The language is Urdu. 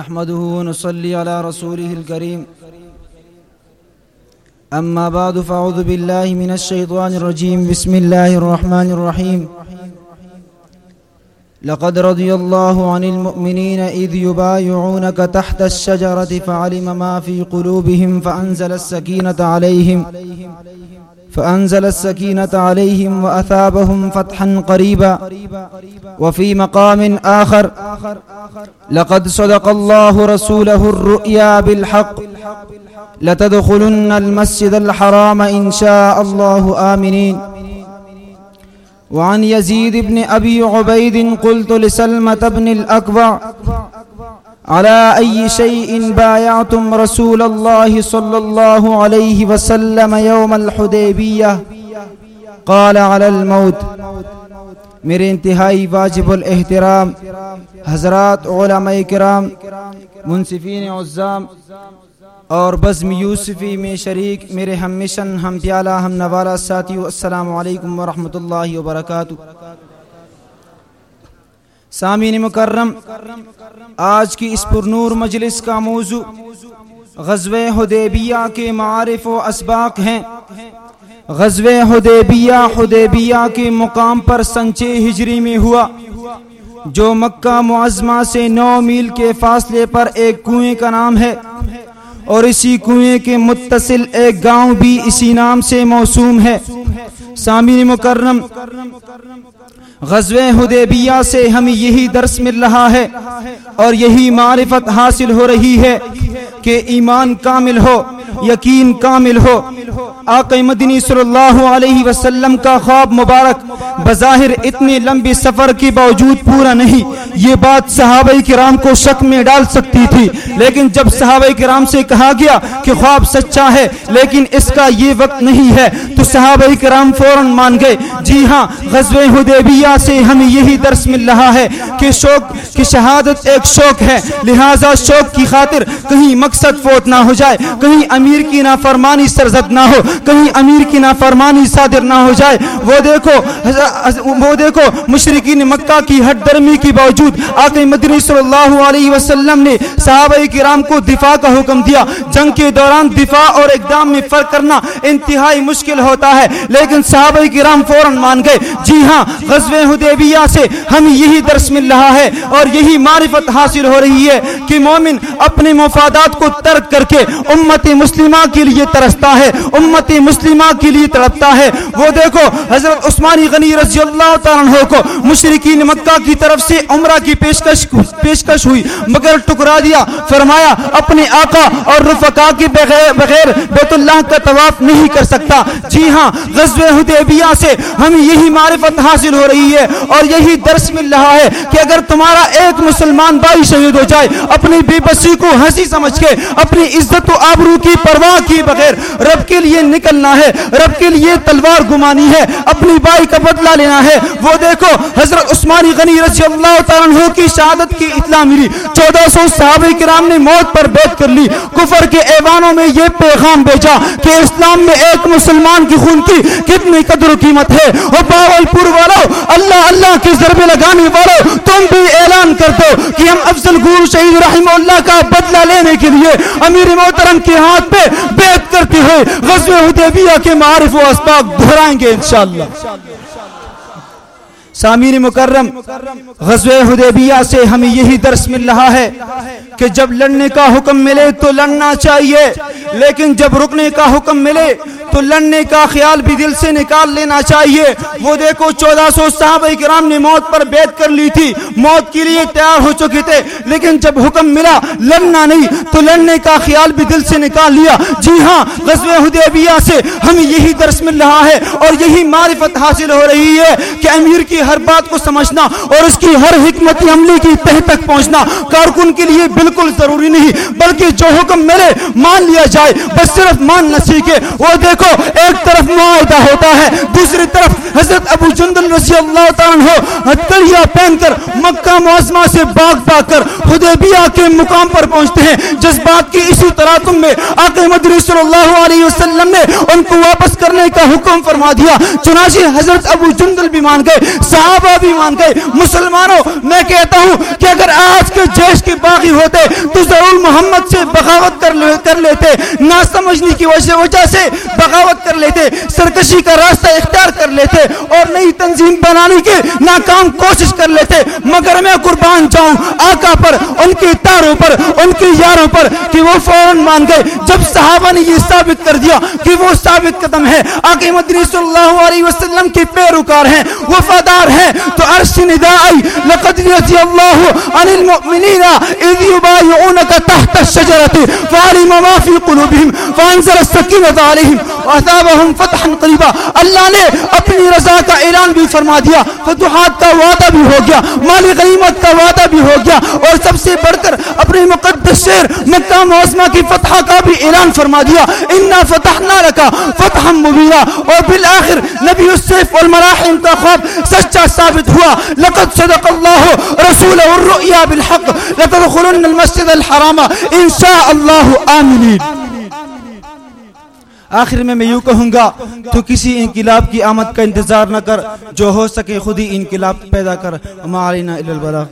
نحمده ونصلي على رسوله الكريم. أما بعد، فأعوذ بالله من الشيطان الرجيم. بسم الله الرحمن الرحيم. لقد رضي الله عن المؤمنين إذ يبايعونك تحت الشجرة فعلم ما في قلوبهم فأنزل السكينة عليهم. فأنزل السكينة عليهم وأثابهم فتحا قريبا. وفي مقام آخر، لقد صدق الله رسوله الرؤيا بالحق. لتدخلن المسجد الحرام إن شاء الله آمنين. وعن يزيد بن أبي عبيد قلت لسلمة بن الأكبر على أي شيء بايعتم رسول الله صلى الله عليه وسلم يوم الحديبية؟ قال على الموت. میرے انتہائی واجب الاحترام حضرات علماء کرام، منصفین عزام اور بزم یوسفی میں شریک میرے ہم مشن، ہم پیالہ، ہم نوالہ ساتھیو، السلام علیکم ورحمۃ اللہ وبرکاتہ۔ سامین مکرم، آج کی اس پرنور مجلس کا موضوع غزوہ حدیبیہ کے معارف و اسباق ہیں۔ غزوہ حدیبیہ حدیبیہ کے مقام پر سنچے ہجری میں ہوا، جو مکہ معظمہ سے نو میل کے فاصلے پر ایک کنویں کا نام ہے۔ اور اسی کنویں کے متصل ایک گاؤں بھی اسی نام سے موسوم ہے۔ سامین مکرم غزوہ حدیبیہ سے ہمیں یہی درس مل رہا ہے اور یہی معرفت حاصل ہو رہی ہے کہ ایمان کامل ہو، یقین کامل ہو آقا مدنی صلی اللہ علیہ وسلم کا خواب مبارک، بظاہر اتنے لمبے سفر کے باوجود پورا نہیں۔ یہ بات صحابہ کرام کو شک میں ڈال سکتی تھی، لیکن جب صحابہ کرام سے کہا گیا کہ خواب سچا ہے، لیکن اس کا یہ وقت نہیں ہے، تو صحابہ کرام فوراً مان گئے۔ جی ہاں غزوہ حدیبیہ سے ہمیں یہی درس مل رہا ہے کہ شوق کی شہادت ایک شوق ہے۔ لہٰذا شوق کی خاطر کہیں مقصد فوت نہ ہو جائے، کہیں امیر کی نافرمانی سرزد نہ ہو۔ کہیں امیر کی نافرمانی صادر نہ ہو جائے۔ وہ دیکھو وہ دیکھو مشرقین مکہ کی ہٹ درمی کی باوجود آقا مدنی صلی اللہ علیہ وسلم نے صحابہ کرام کو دفاع کا حکم دیا۔ جنگ کے دوران دفاع اور اقدام میں فرق کرنا انتہائی مشکل ہوتا ہے، لیکن صحابہ کرام فوراً مان گئے۔ جی ہاں غزوہ حدیبیہ سے ہمیں یہی درس مل رہا ہے اور یہی معرفت حاصل ہو رہی ہے کہ مومن اپنے مفادات کو ترک کر کے امت مسلمہ کے لیے ترستا ہے۔ امت مسلمہ کے لیے تڑپتا ہے۔ وہ دیکھو، حضرت عثمانی غنی رضی اللہ تعالیٰ کو مشرقین مکہ کی طرف سے عمرہ کی پیشکش پیشکش ہوئی، مگر ٹکرا دیا، فرمایا، اپنے آقا اور رفقا کے بغیر بغیر بیت اللہ کا طواف نہیں کر سکتا۔ جی ہاں غزوہ حدیبیہ سے ہمیں یہی معرفت حاصل ہو رہی ہے اور یہی درس مل رہا ہے کہ اگر تمہارا ایک مسلمان بھائی شہید ہو جائے، اپنی بے بسی کو ہنسی سمجھ کے، اپنی عزت و آبرو کی پرواہ کی بغیر رب کے لیے نکلنا ہے۔ رب کے لیے تلوار گمانی ہے۔ اپنی بائی کا بدلہ لینا ہے۔ وہ دیکھو، حضرت عثمانی غنی رضی اللہ تعالیٰ کی شہادت کی اطلاع ملی۔ چودہ سو صحابہ کرام نے موت پر بیت کر لی۔ کفر کے ایوانوں میں یہ پیغام بھیجا کہ اسلام میں ایک مسلمان کی خون کی کتنی قدر و قیمت ہے۔ وہ باول پور والو، اللہ اللہ کی ضربے لگانے والو، تم بھی ایک اعلان کر دو کہ ہم افضل گور شہید رحمہ اللہ کا بدلہ لینے کے لیے امیر محترم کے ہاتھ پہ بیت کرتے ہوئے غزوہ حدیبیہ کے معارف و اسباق دہرائیں گے انشاءاللہ۔ سامین مکرم، غزوہ حدیبیہ سے ہمیں یہی درس مل رہا ہے کہ جب لڑنے کا حکم ملے تو لڑنا چاہیے، لیکن جب رکنے کا حکم ملے تو لڑنے کا خیال بھی دل سے نکال لینا چاہیے۔ وہ دیکھو، چودہ سو صحابہ کرام نے موت پر بیت کر لی تھی۔ موت کے لیے تیار ہو چکے تھے۔ لیکن جب حکم ملا لڑنا نہیں، تو لڑنے کا خیال بھی دل سے نکال لیا۔ جی ہاں غزوہ حدیبیہ سے ہمیں یہی درس مل رہا ہے اور یہی معرفت حاصل ہو رہی ہے کہ امیر کی ہر بات کو سمجھنا اور اس کی ہر حکمت عملی کی تہ تک پہنچنا کارکن کے لیے بالکل ضروری نہیں، بلکہ جو حکم ملے، مان لیا جائے۔ بس صرف مان نہ سیکھے وہ دیکھ دیکھو ایک طرف معاہدہ ہوتا ہے دوسری طرف حضرت ابو جندل رضی اللہ تعالیٰ ہتھکڑیاں پہن کر مکہ معظمہ سے باغ پا کر حدیبیہ کے مقام پر پہنچتے ہیں۔ جذبات کی اسی طرح تم میں آقا مدری صلی اللہ علیہ وسلم نے ان کو واپس کرنے کا حکم فرما دیا۔ چنانچہ حضرت ابو جندل بھی مان گئے صحابہ بھی مان گئے۔ مسلمانوں میں کہتا ہوں کہ اگر آج کے جیش کے باغی ہوتے تو ضرور محمد سے بغاوت کر, لیتے۔ نہ سمجھنے کی وجہ سے بغاوت کر لیتے، سرکشی کا راستہ اختیار کر لیتے اور نئی تنظیم بنانے کی ناکام کوشش کر لیتے۔ مگر میں قربان جاؤں آقا پر، ان کی تاروں پر، ان کی یاروں پر کہ وہ فوراً مان گئے۔ جب صحابہ نے یہ ثابت کر دیا کہ وہ ثابت قدم ہے، آقا مدنی صلی اللہ علیہ وسلم کی پیروکار ہیں، وفادار ہیں، تو عرش ندا آئی لقد رضی اللہ عن المؤمنین اذ یبایعونک تحت الشجرت فعلم ما فی قلوبهم فانزل السکینت علیہم۔ واثابهم فتحا قریبا۔ اللہ نے اپنی رضا کا اعلان بھی فرما دیا فتحات کا وعدہ بھی ہو گیا مالی غنیمت کا وعدہ بھی ہو گیا، اور سب سے بڑھ کر اپنے مقدس شیر مکہ معظمہ کی فتح کا بھی اعلان فرما دیا۔ انا فتحنا لکا فتحا مبینہ اور بالآخر نبی السیف والمراحم کا خواب سچا ثابت ہوا۔ لقد صدق اللہ رسول الرؤیا بالحق۔ لتدخلن المسجد الحرام انشاء اللہ آمینین آخر میں میں یوں کہوں گا، تو کسی انقلاب کی آمد کا انتظار نہ کر، جو ہو سکے خود ہی انقلاب پیدا کر۔ ہمارے البلاغ۔